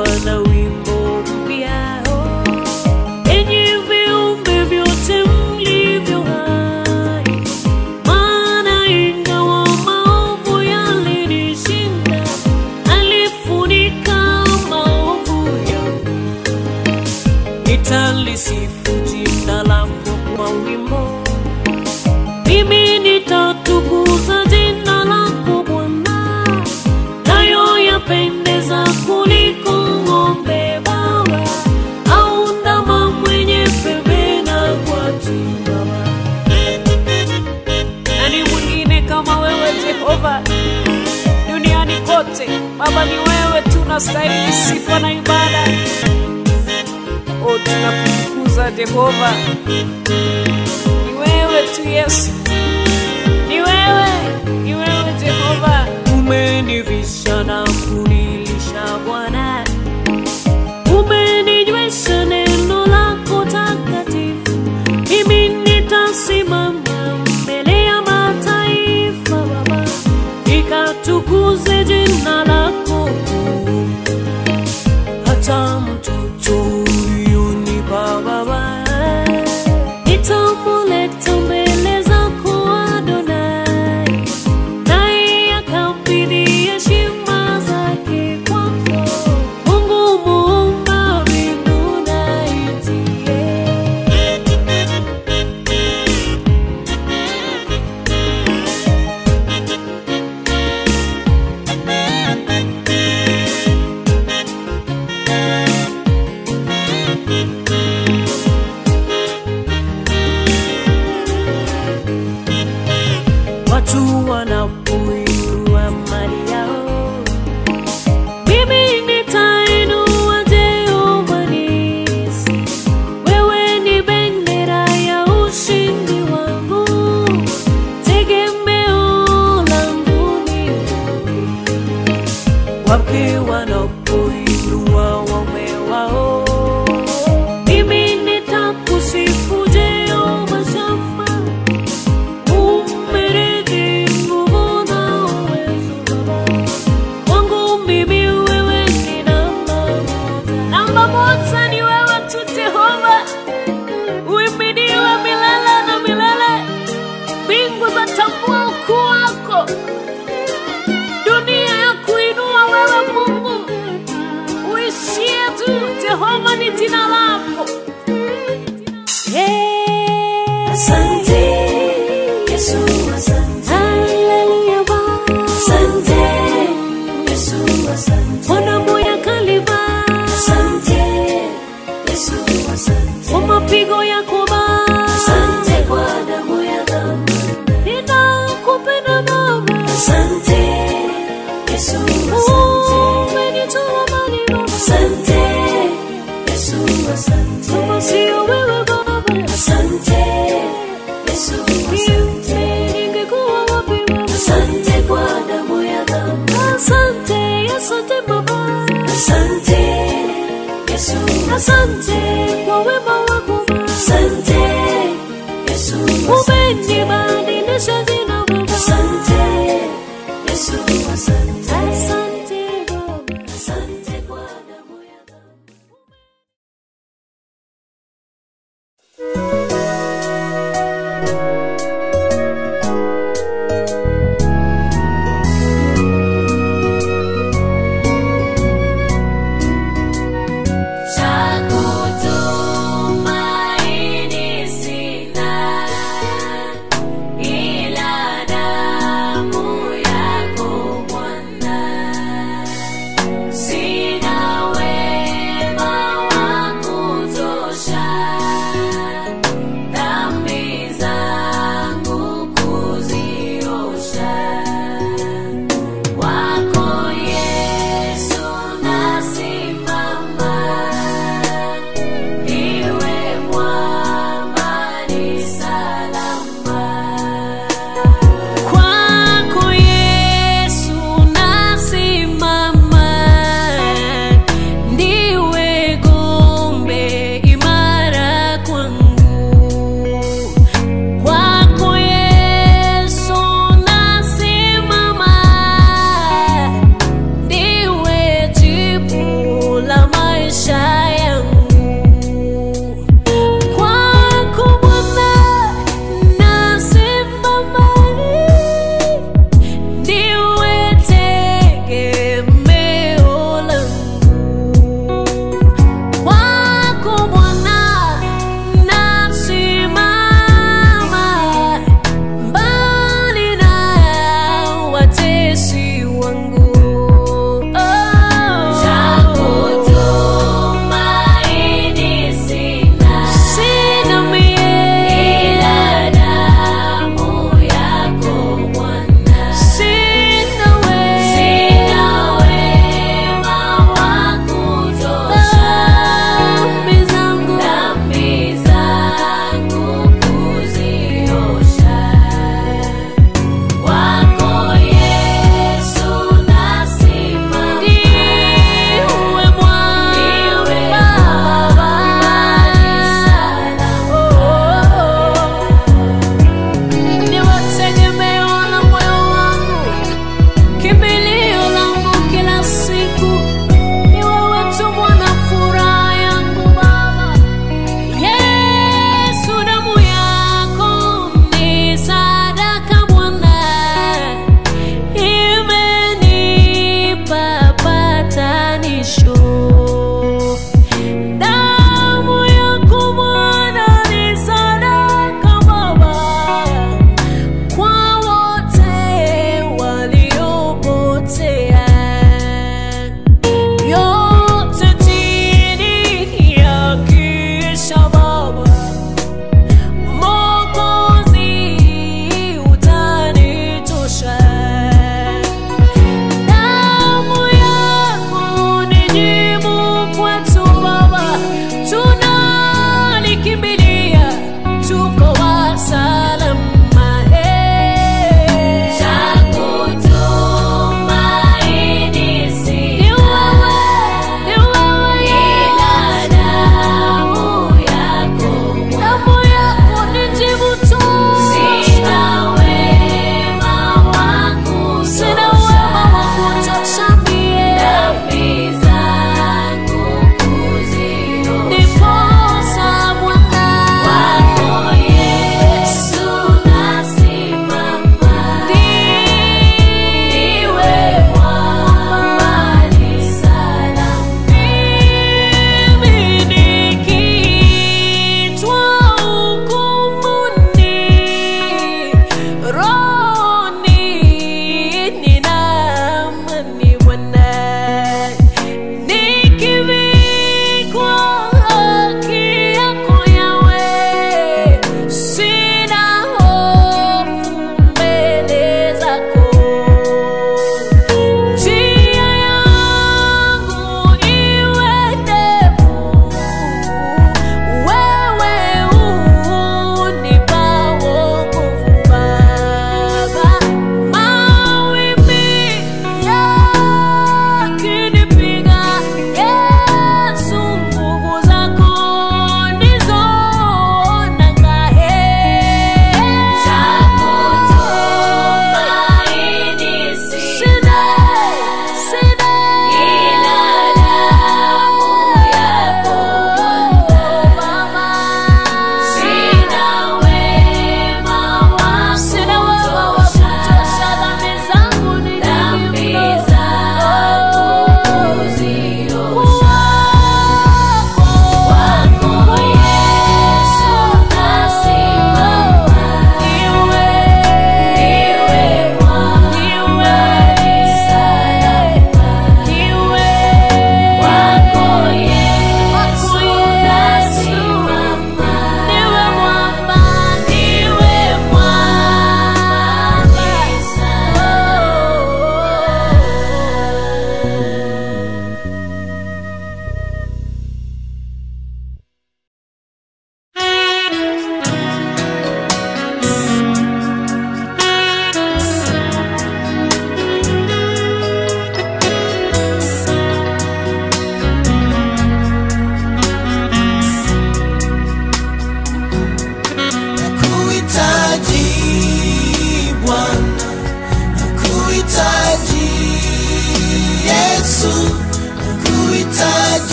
I know. unastahili sifa na ibada. Oh, o, tunakutukuza Jehova, ni wewe tu Yesu, ni wewe, ni wewe Jehova, umenivisha na kuni Santé, Yesu, asante kwa wema wako Asante Yesu, umenimanisha jina Baba. Asante Yesu, asante.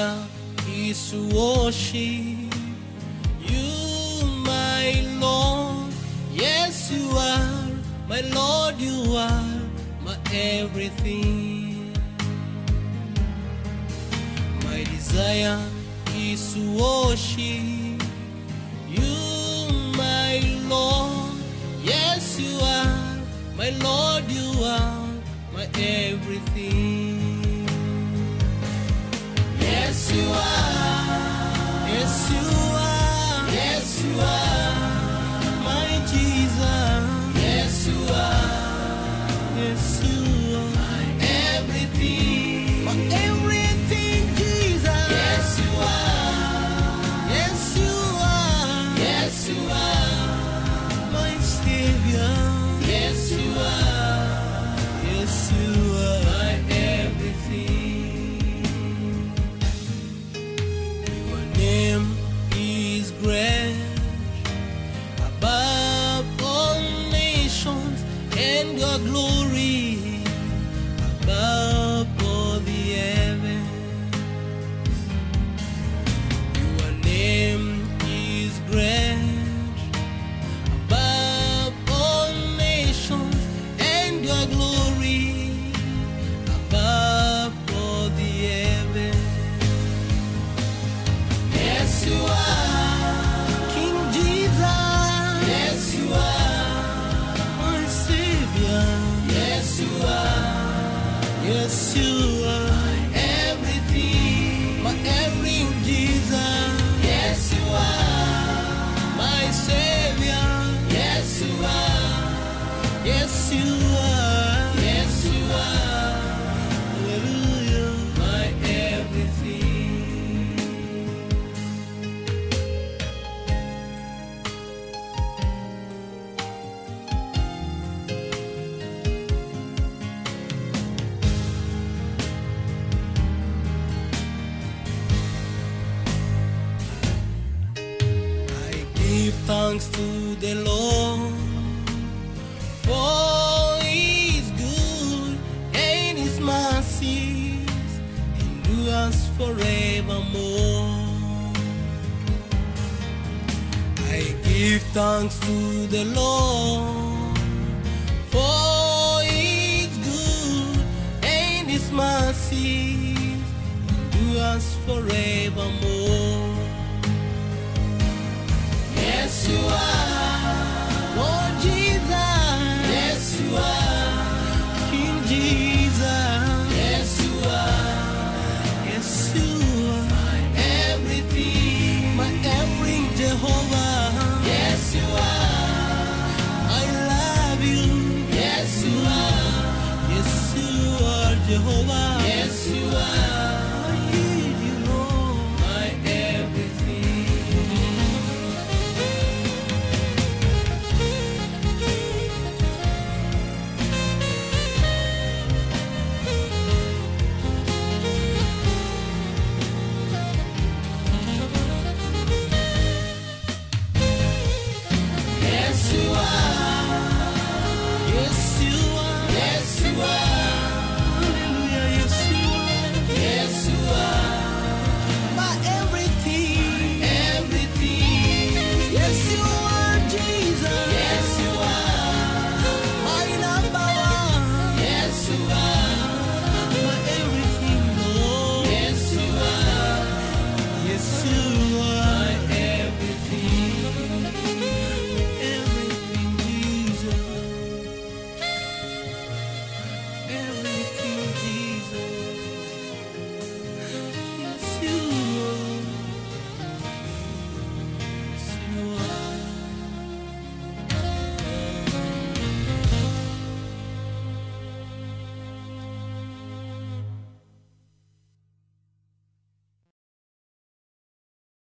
minha e worship You, my Lord, yes, you are, my Lord, you are my everything. My desire is to worship you, my Lord. Yes, you are, my Lord, you are my everything. Yes, you are. Yes, you are. Yes, you are. My Jesus. Yes, you are. Yes. thanks to the Lord for His good and His mercies endures forevermore. I give thanks to the Lord for His good and His mercies endures forevermore to us.